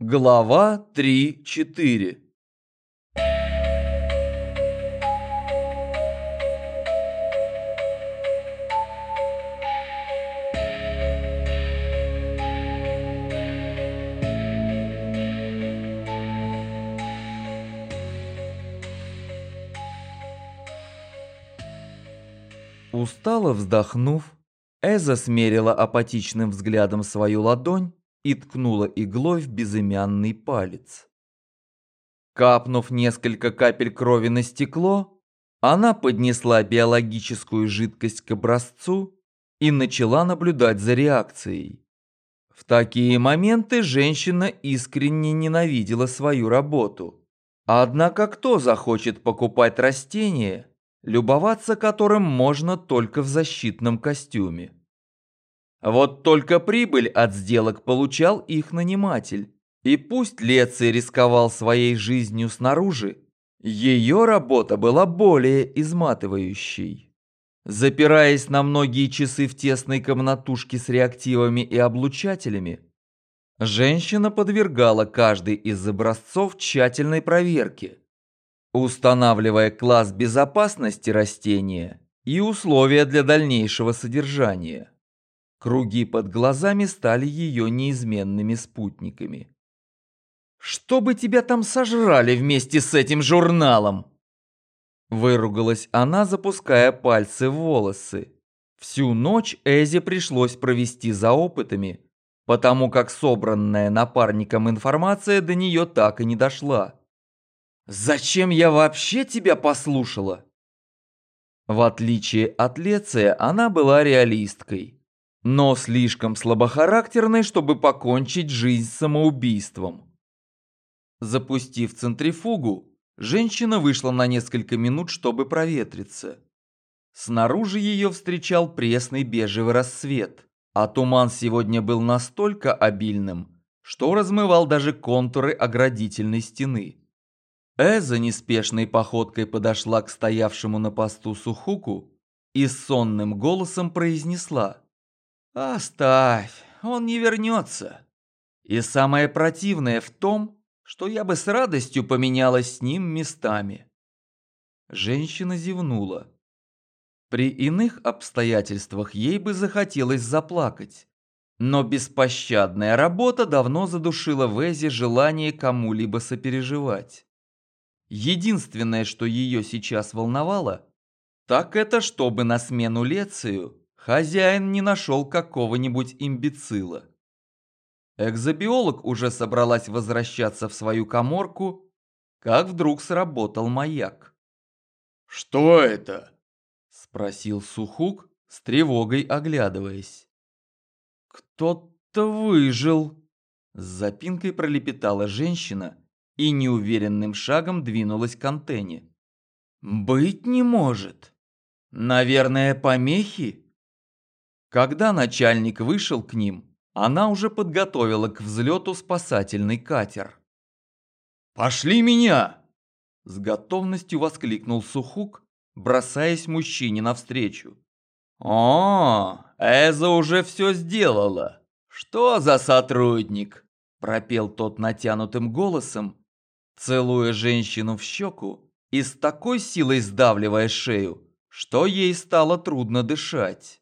Глава 3-4 Устало вздохнув, Эза смерила апатичным взглядом свою ладонь и ткнула иглой в безымянный палец. Капнув несколько капель крови на стекло, она поднесла биологическую жидкость к образцу и начала наблюдать за реакцией. В такие моменты женщина искренне ненавидела свою работу. Однако кто захочет покупать растения, любоваться которым можно только в защитном костюме? Вот только прибыль от сделок получал их наниматель. И пусть Леций рисковал своей жизнью снаружи, ее работа была более изматывающей. Запираясь на многие часы в тесной комнатушке с реактивами и облучателями, женщина подвергала каждый из образцов тщательной проверке, устанавливая класс безопасности растения и условия для дальнейшего содержания. Круги под глазами стали ее неизменными спутниками. «Чтобы тебя там сожрали вместе с этим журналом!» Выругалась она, запуская пальцы в волосы. Всю ночь Эзе пришлось провести за опытами, потому как собранная напарником информация до нее так и не дошла. «Зачем я вообще тебя послушала?» В отличие от Леция, она была реалисткой но слишком слабохарактерной, чтобы покончить жизнь самоубийством. Запустив центрифугу, женщина вышла на несколько минут, чтобы проветриться. Снаружи ее встречал пресный бежевый рассвет, а туман сегодня был настолько обильным, что размывал даже контуры оградительной стены. Эза неспешной походкой подошла к стоявшему на посту Сухуку и сонным голосом произнесла – «Оставь, он не вернется. И самое противное в том, что я бы с радостью поменялась с ним местами». Женщина зевнула. При иных обстоятельствах ей бы захотелось заплакать. Но беспощадная работа давно задушила в Эзе желание кому-либо сопереживать. Единственное, что ее сейчас волновало, так это чтобы на смену Лецию хозяин не нашел какого-нибудь имбецила. Экзобиолог уже собралась возвращаться в свою коморку, как вдруг сработал маяк. «Что это?» – спросил Сухук, с тревогой оглядываясь. «Кто-то выжил!» – с запинкой пролепетала женщина и неуверенным шагом двинулась к антенне. «Быть не может! Наверное, помехи?» Когда начальник вышел к ним, она уже подготовила к взлету спасательный катер. «Пошли меня!» С готовностью воскликнул Сухук, бросаясь мужчине навстречу. «О, Эза уже все сделала! Что за сотрудник?» Пропел тот натянутым голосом, целуя женщину в щеку и с такой силой сдавливая шею, что ей стало трудно дышать.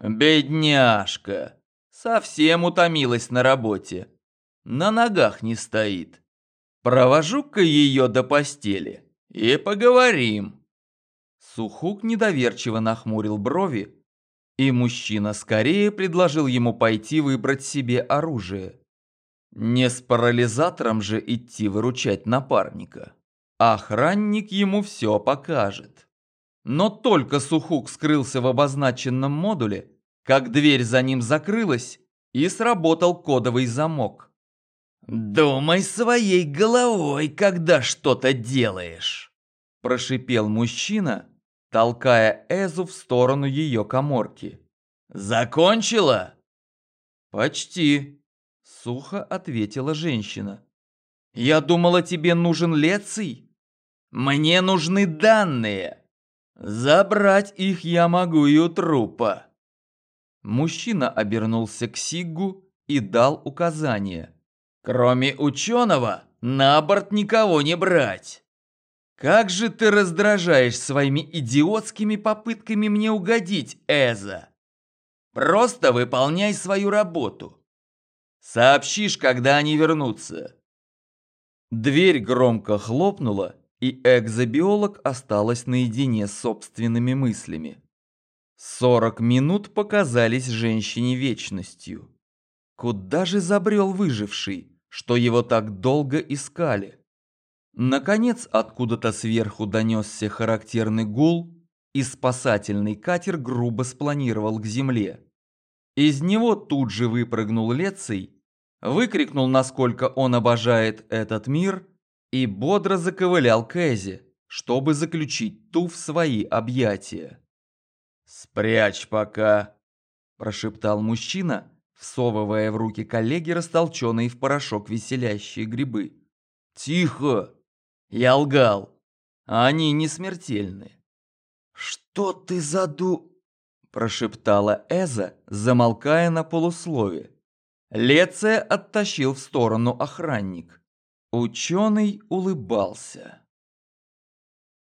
Бедняжка. Совсем утомилась на работе. На ногах не стоит. Провожу-ка ее до постели и поговорим. Сухук недоверчиво нахмурил брови, и мужчина скорее предложил ему пойти выбрать себе оружие. Не с парализатором же идти выручать напарника. Охранник ему все покажет. Но только Сухук скрылся в обозначенном модуле, как дверь за ним закрылась и сработал кодовый замок. «Думай своей головой, когда что-то делаешь!» Прошипел мужчина, толкая Эзу в сторону ее коморки. «Закончила?» «Почти», — сухо ответила женщина. «Я думала, тебе нужен Леций?» «Мне нужны данные!» Забрать их я могу и у трупа. Мужчина обернулся к Сиггу и дал указание, Кроме ученого, на борт никого не брать. Как же ты раздражаешь своими идиотскими попытками мне угодить, Эза. Просто выполняй свою работу. Сообщишь, когда они вернутся. Дверь громко хлопнула, и экзобиолог осталась наедине с собственными мыслями. Сорок минут показались женщине вечностью. Куда же забрел выживший, что его так долго искали? Наконец, откуда-то сверху донесся характерный гул, и спасательный катер грубо спланировал к земле. Из него тут же выпрыгнул Леций, выкрикнул, насколько он обожает этот мир, и бодро заковылял к Эзе, чтобы заключить ту в свои объятия. «Спрячь пока», – прошептал мужчина, всовывая в руки коллеги растолченные в порошок веселящие грибы. «Тихо! Я лгал. Они не смертельны». «Что ты заду...» – прошептала Эза, замолкая на полуслове. Леция оттащил в сторону охранник. Ученый улыбался.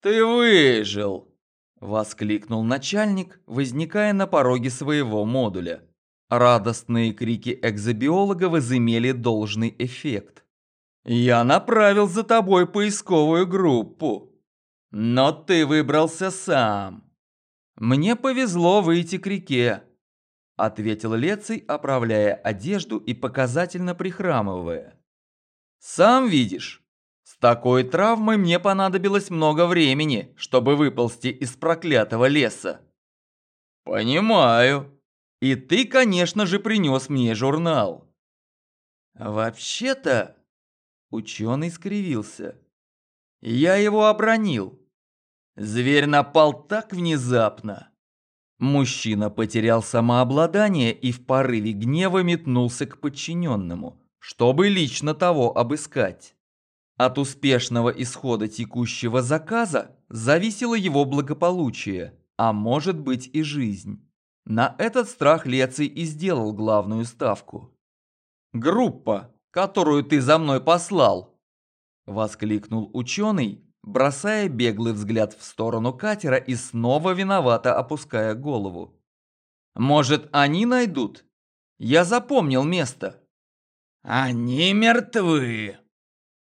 «Ты выжил!» – воскликнул начальник, возникая на пороге своего модуля. Радостные крики экзобиолога возымели должный эффект. «Я направил за тобой поисковую группу, но ты выбрался сам. Мне повезло выйти к реке», – ответил Леций, оправляя одежду и показательно прихрамывая. «Сам видишь, с такой травмой мне понадобилось много времени, чтобы выползти из проклятого леса». «Понимаю», и ты, конечно же, принес мне журнал. Вообще-то, ученый скривился. Я его обронил. Зверь напал так внезапно. Мужчина потерял самообладание и в порыве гнева метнулся к подчиненному, чтобы лично того обыскать. От успешного исхода текущего заказа зависело его благополучие, а может быть и жизнь. На этот страх Леций и сделал главную ставку. «Группа, которую ты за мной послал!» Воскликнул ученый, бросая беглый взгляд в сторону катера и снова виновато опуская голову. «Может, они найдут? Я запомнил место». «Они мертвы!»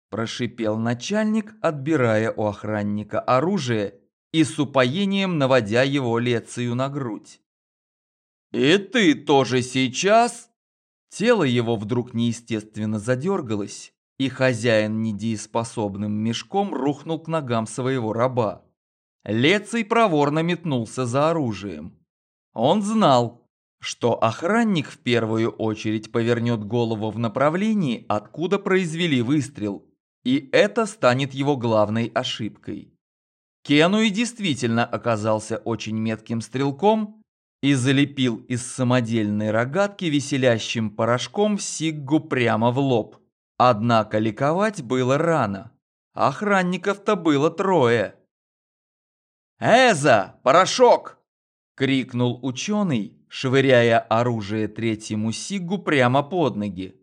Прошипел начальник, отбирая у охранника оружие и с упоением наводя его Лецию на грудь. «И ты тоже сейчас?» Тело его вдруг неестественно задергалось, и хозяин недееспособным мешком рухнул к ногам своего раба. Леций проворно метнулся за оружием. Он знал, что охранник в первую очередь повернет голову в направлении, откуда произвели выстрел, и это станет его главной ошибкой. Кену и действительно оказался очень метким стрелком, и залепил из самодельной рогатки веселящим порошком Сиггу прямо в лоб. Однако ликовать было рано. Охранников-то было трое. «Эза, порошок!» – крикнул ученый, швыряя оружие третьему Сиггу прямо под ноги.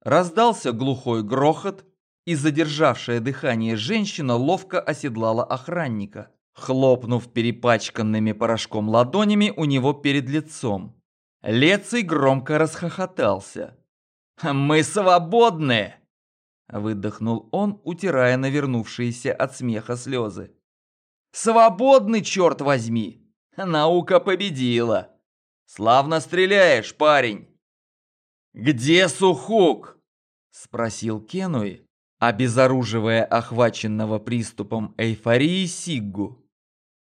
Раздался глухой грохот, и задержавшая дыхание женщина ловко оседлала охранника хлопнув перепачканными порошком ладонями у него перед лицом. Леций громко расхохотался. «Мы свободны!» Выдохнул он, утирая навернувшиеся от смеха слезы. «Свободны, черт возьми! Наука победила! Славно стреляешь, парень!» «Где Сухук?» Спросил Кенуи, обезоруживая охваченного приступом эйфории Сиггу.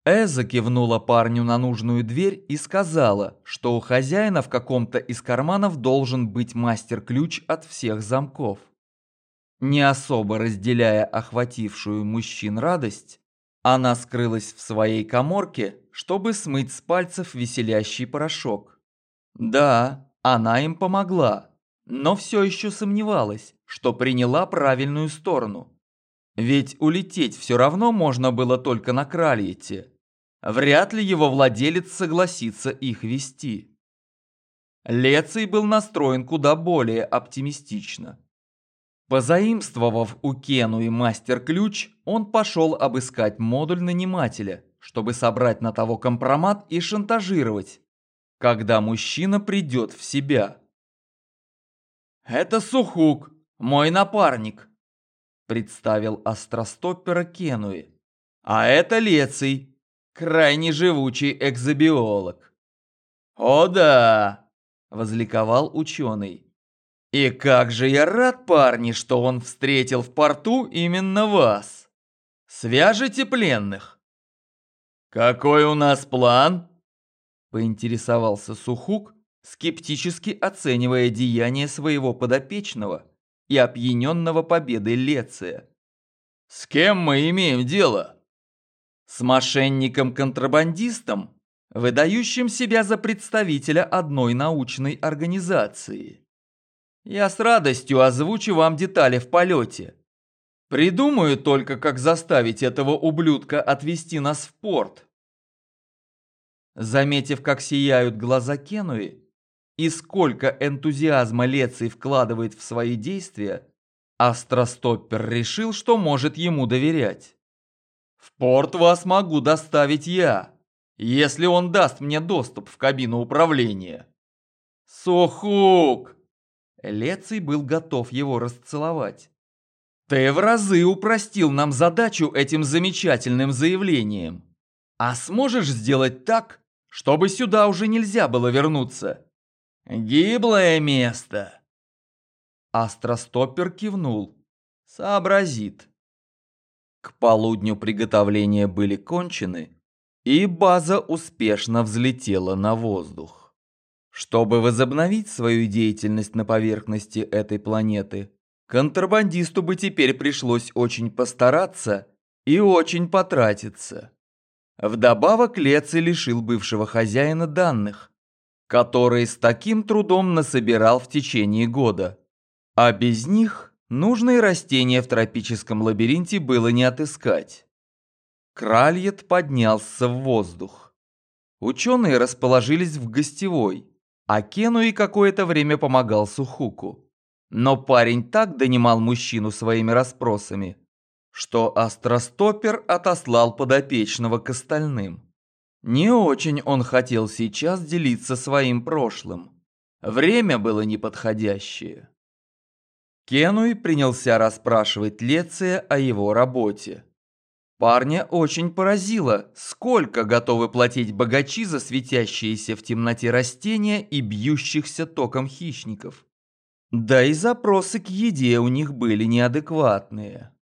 Эза кивнула парню на нужную дверь и сказала, что у хозяина в каком-то из карманов должен быть мастер-ключ от всех замков. Не особо разделяя охватившую мужчин радость, она скрылась в своей коморке, чтобы смыть с пальцев веселящий порошок. Да, она им помогла, но все еще сомневалась, что приняла правильную сторону. Ведь улететь все равно можно было только на Кральете. Вряд ли его владелец согласится их вести. Леций был настроен куда более оптимистично. Позаимствовав у Кену и мастер-ключ, он пошел обыскать модуль нанимателя, чтобы собрать на того компромат и шантажировать, когда мужчина придет в себя. «Это Сухук, мой напарник», – представил астростоппера Кенуи. «А это Леций, крайне живучий экзобиолог». «О да!» – возликовал ученый. «И как же я рад, парни, что он встретил в порту именно вас! Свяжите пленных!» «Какой у нас план?» – поинтересовался Сухук, скептически оценивая деяния своего подопечного и опьяненного победой Леция. «С кем мы имеем дело?» «С мошенником-контрабандистом, выдающим себя за представителя одной научной организации». Я с радостью озвучу вам детали в полете. Придумаю только, как заставить этого ублюдка отвезти нас в порт. Заметив, как сияют глаза Кенуи, и сколько энтузиазма Леций вкладывает в свои действия, Астростоппер решил, что может ему доверять. В порт вас могу доставить я, если он даст мне доступ в кабину управления. Сухук! Леций был готов его расцеловать. «Ты в разы упростил нам задачу этим замечательным заявлением. А сможешь сделать так, чтобы сюда уже нельзя было вернуться?» «Гиблое место!» Астростоппер кивнул. «Сообразит». К полудню приготовления были кончены, и база успешно взлетела на воздух. Чтобы возобновить свою деятельность на поверхности этой планеты, контрабандисту бы теперь пришлось очень постараться и очень потратиться. Вдобавок Леци лишил бывшего хозяина данных, которые с таким трудом насобирал в течение года. А без них нужные растения в тропическом лабиринте было не отыскать. Кральет поднялся в воздух. Ученые расположились в гостевой, а Кенуи какое-то время помогал Сухуку. Но парень так донимал мужчину своими расспросами, что Астростопер отослал подопечного к остальным. Не очень он хотел сейчас делиться своим прошлым. Время было неподходящее. Кенуи принялся расспрашивать Леция о его работе. Парня очень поразило, сколько готовы платить богачи за светящиеся в темноте растения и бьющихся током хищников. Да и запросы к еде у них были неадекватные.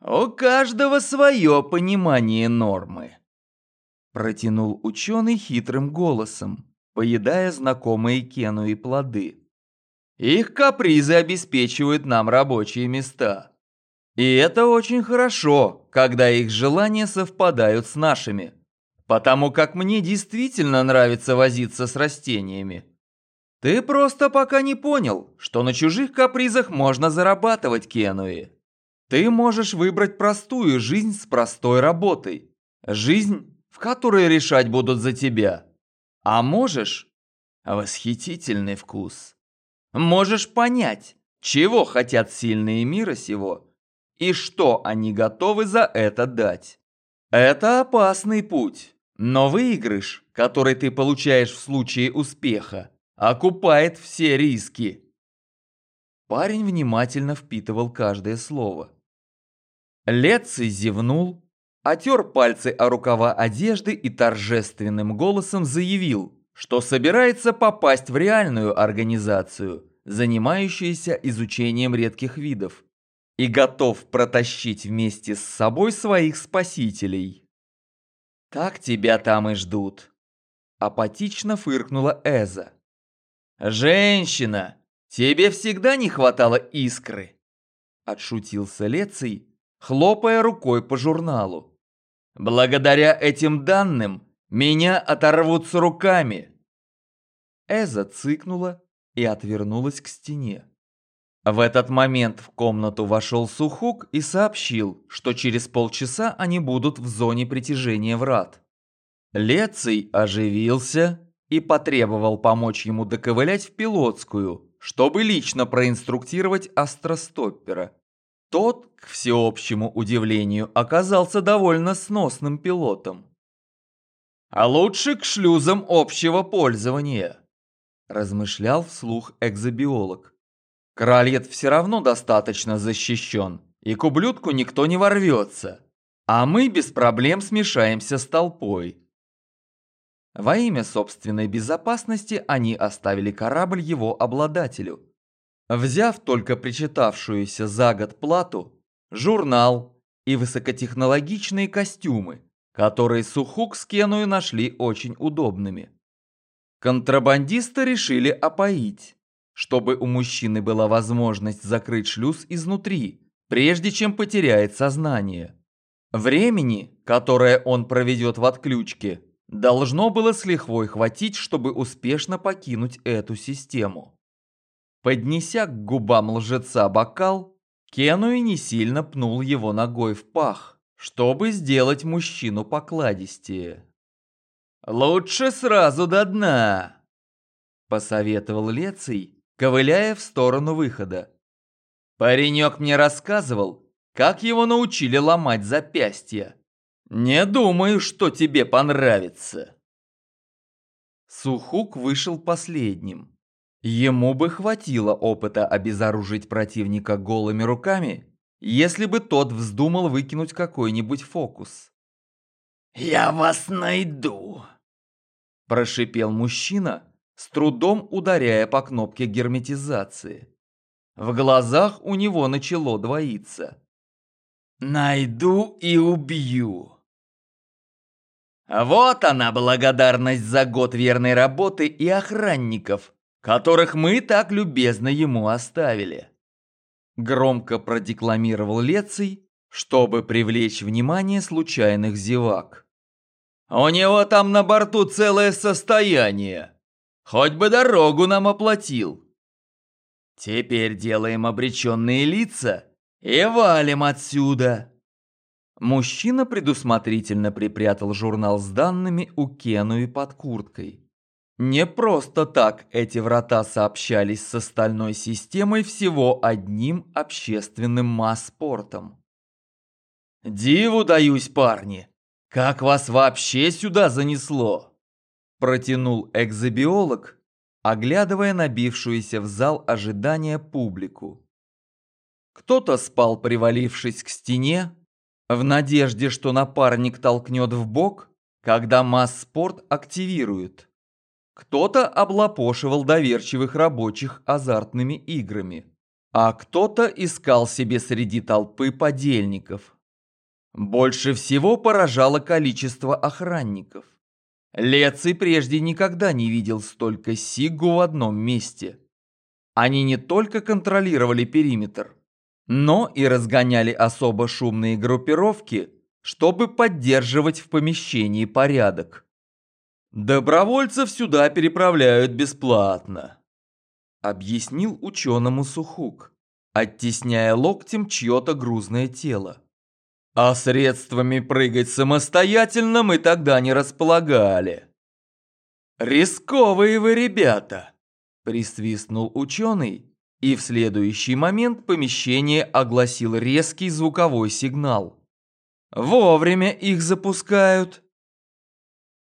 «У каждого свое понимание нормы», – протянул ученый хитрым голосом, поедая знакомые Кену и плоды. «Их капризы обеспечивают нам рабочие места». И это очень хорошо, когда их желания совпадают с нашими. Потому как мне действительно нравится возиться с растениями. Ты просто пока не понял, что на чужих капризах можно зарабатывать, Кенуи. Ты можешь выбрать простую жизнь с простой работой. Жизнь, в которой решать будут за тебя. А можешь... Восхитительный вкус. Можешь понять, чего хотят сильные мира сего и что они готовы за это дать. Это опасный путь, но выигрыш, который ты получаешь в случае успеха, окупает все риски. Парень внимательно впитывал каждое слово. Леций зевнул, отер пальцы о рукава одежды и торжественным голосом заявил, что собирается попасть в реальную организацию, занимающуюся изучением редких видов и готов протащить вместе с собой своих спасителей. Так тебя там и ждут. Апатично фыркнула Эза. «Женщина, тебе всегда не хватало искры!» Отшутился Леций, хлопая рукой по журналу. «Благодаря этим данным меня оторвут с руками!» Эза цыкнула и отвернулась к стене. В этот момент в комнату вошел Сухук и сообщил, что через полчаса они будут в зоне притяжения врат. Леций оживился и потребовал помочь ему доковылять в пилотскую, чтобы лично проинструктировать астростоппера. Тот, к всеобщему удивлению, оказался довольно сносным пилотом. «А лучше к шлюзам общего пользования», – размышлял вслух экзобиолог. «Крольет все равно достаточно защищен, и к ублюдку никто не ворвется, а мы без проблем смешаемся с толпой». Во имя собственной безопасности они оставили корабль его обладателю. Взяв только причитавшуюся за год плату, журнал и высокотехнологичные костюмы, которые Сухук с Кеную нашли очень удобными. Контрабандисты решили опоить, чтобы у мужчины была возможность закрыть шлюз изнутри, прежде чем потеряет сознание. Времени, которое он проведет в отключке, Должно было с лихвой хватить, чтобы успешно покинуть эту систему. Поднеся к губам лжеца бокал, Кенуи не сильно пнул его ногой в пах, чтобы сделать мужчину покладистее. «Лучше сразу до дна!» – посоветовал Леций, ковыляя в сторону выхода. Паренек мне рассказывал, как его научили ломать запястья. «Не думаю, что тебе понравится». Сухук вышел последним. Ему бы хватило опыта обезоружить противника голыми руками, если бы тот вздумал выкинуть какой-нибудь фокус. «Я вас найду!» Прошипел мужчина, с трудом ударяя по кнопке герметизации. В глазах у него начало двоиться. «Найду и убью!» Вот она благодарность за год верной работы и охранников, которых мы так любезно ему оставили. Громко продекламировал Леций, чтобы привлечь внимание случайных зевак. У него там на борту целое состояние. Хоть бы дорогу нам оплатил. Теперь делаем обреченные лица и валим отсюда. Мужчина предусмотрительно припрятал журнал с данными у Кенуи под курткой. Не просто так эти врата сообщались с остальной системой всего одним общественным масс-портом. «Диву даюсь, парни! Как вас вообще сюда занесло?» Протянул экзобиолог, оглядывая набившуюся в зал ожидания публику. Кто-то спал, привалившись к стене, в надежде, что напарник толкнет в бок, когда масс-спорт активирует. Кто-то облапошивал доверчивых рабочих азартными играми, а кто-то искал себе среди толпы подельников. Больше всего поражало количество охранников. Леций прежде никогда не видел столько Сигу в одном месте. Они не только контролировали периметр, но и разгоняли особо шумные группировки, чтобы поддерживать в помещении порядок. «Добровольцев сюда переправляют бесплатно», — объяснил ученому Сухук, оттесняя локтем чье-то грузное тело. «А средствами прыгать самостоятельно мы тогда не располагали». «Рисковые вы ребята», — присвистнул ученый, и в следующий момент помещение огласил резкий звуковой сигнал. Вовремя их запускают.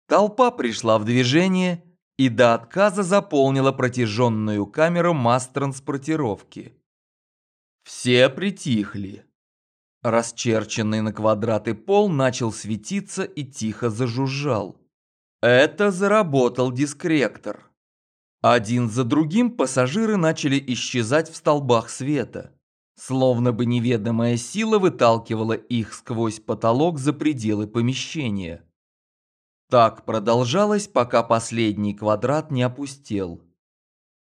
Толпа пришла в движение и до отказа заполнила протяженную камеру масс-транспортировки. Все притихли. Расчерченный на квадраты пол начал светиться и тихо зажужжал. Это заработал дискректор. Один за другим пассажиры начали исчезать в столбах света, словно бы неведомая сила выталкивала их сквозь потолок за пределы помещения. Так продолжалось, пока последний квадрат не опустел.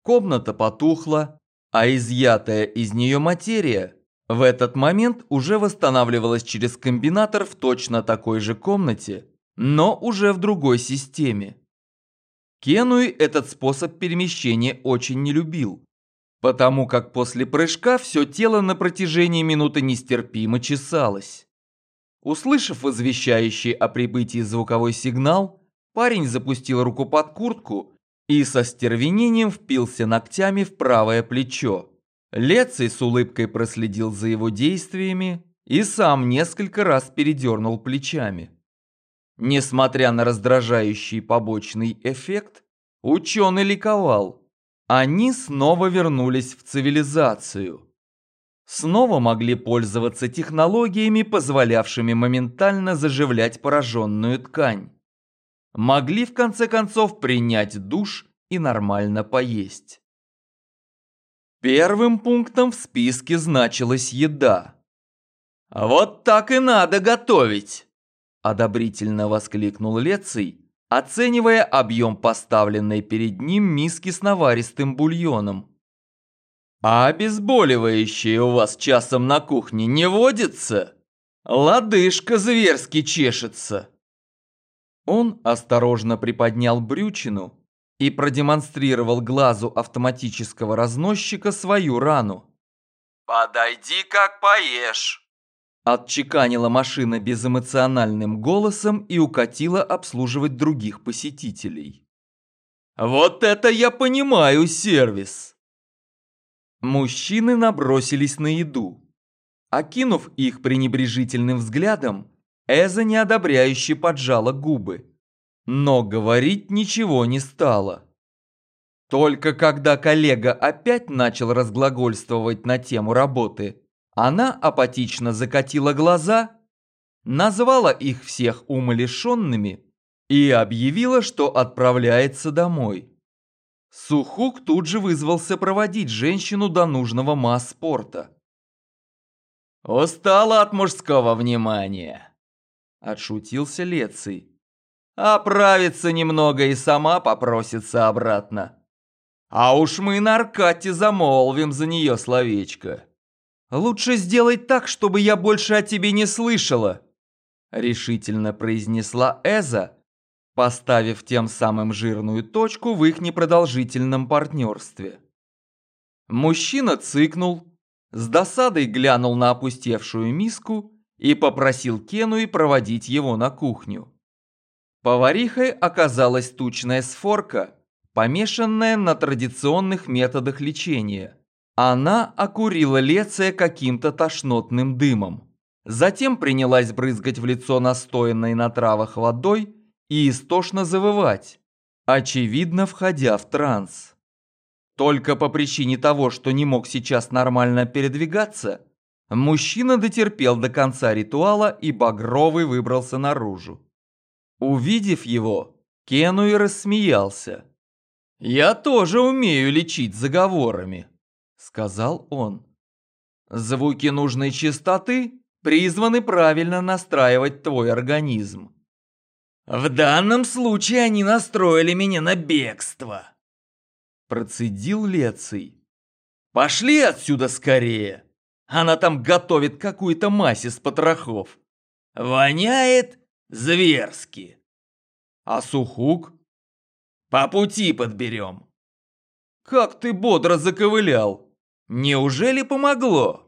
Комната потухла, а изъятая из нее материя в этот момент уже восстанавливалась через комбинатор в точно такой же комнате, но уже в другой системе. Кенуи этот способ перемещения очень не любил, потому как после прыжка все тело на протяжении минуты нестерпимо чесалось. Услышав возвещающий о прибытии звуковой сигнал, парень запустил руку под куртку и со стервенением впился ногтями в правое плечо. Леций с улыбкой проследил за его действиями и сам несколько раз передернул плечами. Несмотря на раздражающий побочный эффект, ученый ликовал. Они снова вернулись в цивилизацию. Снова могли пользоваться технологиями, позволявшими моментально заживлять пораженную ткань. Могли в конце концов принять душ и нормально поесть. Первым пунктом в списке значилась еда. «Вот так и надо готовить!» – одобрительно воскликнул Леций, оценивая объем поставленной перед ним миски с наваристым бульоном. «А обезболивающее у вас часом на кухне не водится? Лодыжка зверски чешется!» Он осторожно приподнял брючину и продемонстрировал глазу автоматического разносчика свою рану. «Подойди, как поешь!» Отчеканила машина безэмоциональным голосом и укатила обслуживать других посетителей. «Вот это я понимаю сервис!» Мужчины набросились на еду. Окинув их пренебрежительным взглядом, Эза неодобряюще поджала губы но говорить ничего не стала. Только когда коллега опять начал разглагольствовать на тему работы, она апатично закатила глаза, назвала их всех умалишенными и объявила, что отправляется домой. Сухук тут же вызвался проводить женщину до нужного масс-спорта. «Устала от мужского внимания», – отшутился Леций. Оправится немного и сама попросится обратно. А уж мы на Аркате замолвим за нее словечко. Лучше сделай так, чтобы я больше о тебе не слышала, решительно произнесла Эза, поставив тем самым жирную точку в их непродолжительном партнерстве. Мужчина цыкнул, с досадой глянул на опустевшую миску и попросил Кену и проводить его на кухню. Поварихой оказалась тучная сфорка, помешанная на традиционных методах лечения. Она окурила Леция каким-то тошнотным дымом. Затем принялась брызгать в лицо настоянной на травах водой и истошно завывать, очевидно, входя в транс. Только по причине того, что не мог сейчас нормально передвигаться, мужчина дотерпел до конца ритуала и Багровый выбрался наружу. Увидев его, Кенуи рассмеялся. «Я тоже умею лечить заговорами», — сказал он. «Звуки нужной частоты призваны правильно настраивать твой организм». «В данном случае они настроили меня на бегство», — процедил Леций. «Пошли отсюда скорее! Она там готовит какую-то мазь из потрохов. Воняет Зверски. А сухук? По пути подберем. Как ты бодро заковылял. Неужели помогло?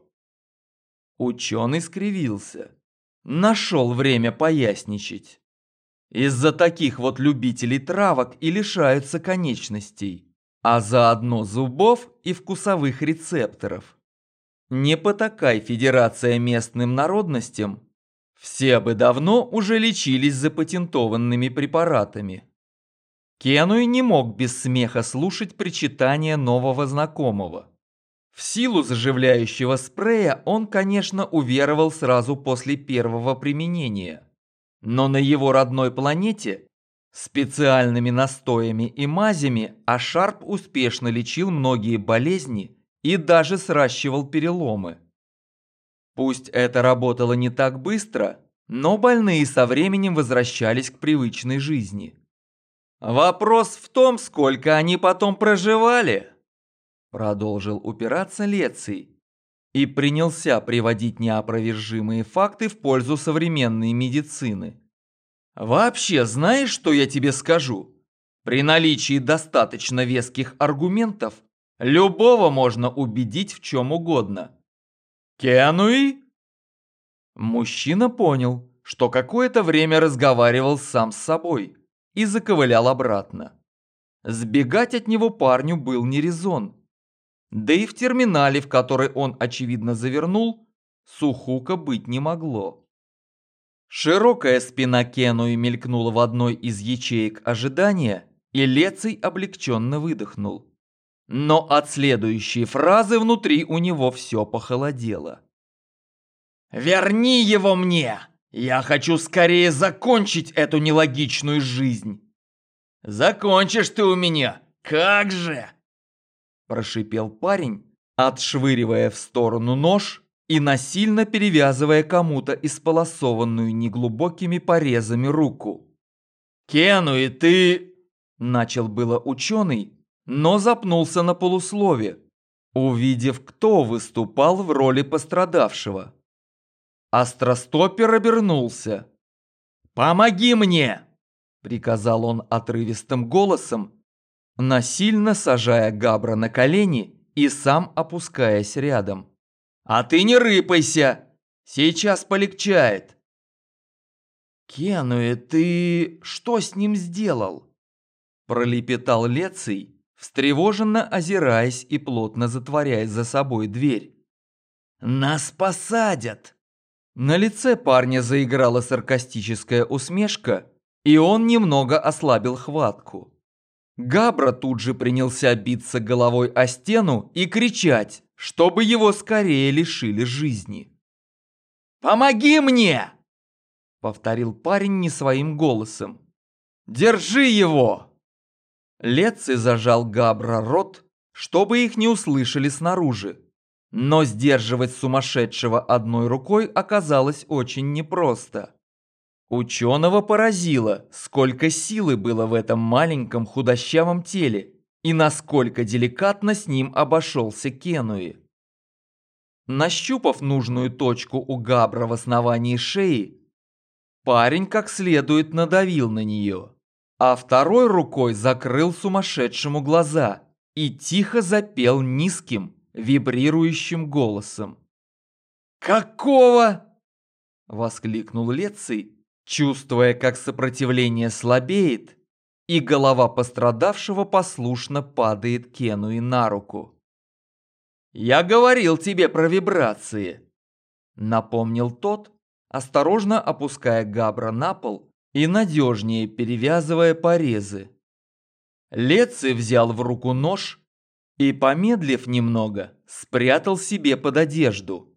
Ученый скривился. Нашел время поясничать. Из-за таких вот любителей травок и лишаются конечностей, а заодно зубов и вкусовых рецепторов. Не потакай Федерация местным народностям, все бы давно уже лечились запатентованными препаратами. Кенуй не мог без смеха слушать причитания нового знакомого. В силу заживляющего спрея он, конечно, уверовал сразу после первого применения. Но на его родной планете специальными настоями и мазями Ашарп успешно лечил многие болезни и даже сращивал переломы. Пусть это работало не так быстро, но больные со временем возвращались к привычной жизни. «Вопрос в том, сколько они потом проживали», продолжил упираться Леций и принялся приводить неопровержимые факты в пользу современной медицины. «Вообще, знаешь, что я тебе скажу? При наличии достаточно веских аргументов любого можно убедить в чем угодно. «Кенуи?» Мужчина понял, что какое-то время разговаривал сам с собой и заковылял обратно. Сбегать от него парню был не резон. Да и в терминале, в который он, очевидно, завернул, Сухука быть не могло. Широкая спина Кенуи мелькнула в одной из ячеек ожидания, и Леций облегченно выдохнул. Но от следующей фразы внутри у него все похолодело. «Верни его мне! Я хочу скорее закончить эту нелогичную жизнь!» «Закончишь ты у меня! Как же!» Прошипел парень, отшвыривая в сторону нож и насильно перевязывая кому-то исполосованную неглубокими порезами руку. «Кену, и ты...» Начал было ученый, но запнулся на полуслове, увидев, кто выступал в роли пострадавшего. Астростопер обернулся. «Помоги мне!» – приказал он отрывистым голосом, насильно сажая Габра на колени и сам опускаясь рядом. «А ты не рыпайся! Сейчас полегчает!» «Кенуэ, ты что с ним сделал?» Пролепетал Леций, встревоженно озираясь и плотно затворяя за собой дверь. «Нас посадят!» На лице парня заиграла саркастическая усмешка, и он немного ослабил хватку. Габра тут же принялся биться головой о стену и кричать, чтобы его скорее лишили жизни. «Помоги мне!» — повторил парень не своим голосом. «Держи его!» Леци зажал Габра рот, чтобы их не услышали снаружи. Но сдерживать сумасшедшего одной рукой оказалось очень непросто. Ученого поразило, сколько силы было в этом маленьком худощавом теле и насколько деликатно с ним обошелся Кенуи. Нащупав нужную точку у Габра в основании шеи, парень как следует надавил на нее а второй рукой закрыл сумасшедшему глаза и тихо запел низким, вибрирующим голосом. «Какого?» – воскликнул Леций, чувствуя, как сопротивление слабеет, и голова пострадавшего послушно падает Кенуи на руку. «Я говорил тебе про вибрации», – напомнил тот, осторожно опуская Габра на пол и надежнее перевязывая порезы. Леци взял в руку нож и, помедлив немного, спрятал себе под одежду.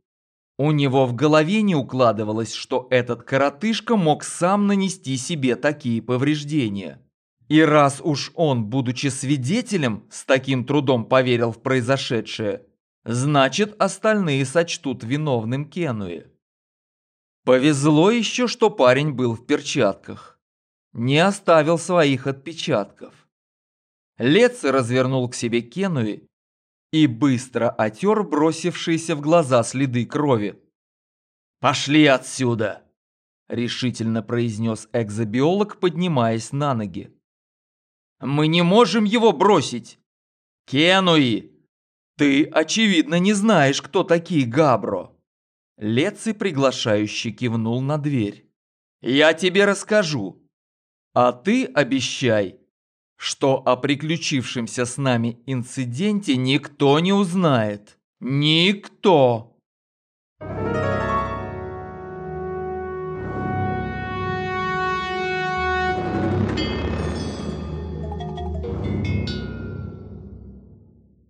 У него в голове не укладывалось, что этот коротышка мог сам нанести себе такие повреждения. И раз уж он, будучи свидетелем, с таким трудом поверил в произошедшее, значит остальные сочтут виновным Кенуэ. Повезло еще, что парень был в перчатках. Не оставил своих отпечатков. Лец развернул к себе Кенуи и быстро отер бросившиеся в глаза следы крови. «Пошли отсюда!» – решительно произнес экзобиолог, поднимаясь на ноги. «Мы не можем его бросить!» «Кенуи, ты, очевидно, не знаешь, кто такие Габро!» Леци приглашающе кивнул на дверь. «Я тебе расскажу. А ты обещай, что о приключившемся с нами инциденте никто не узнает. Никто!»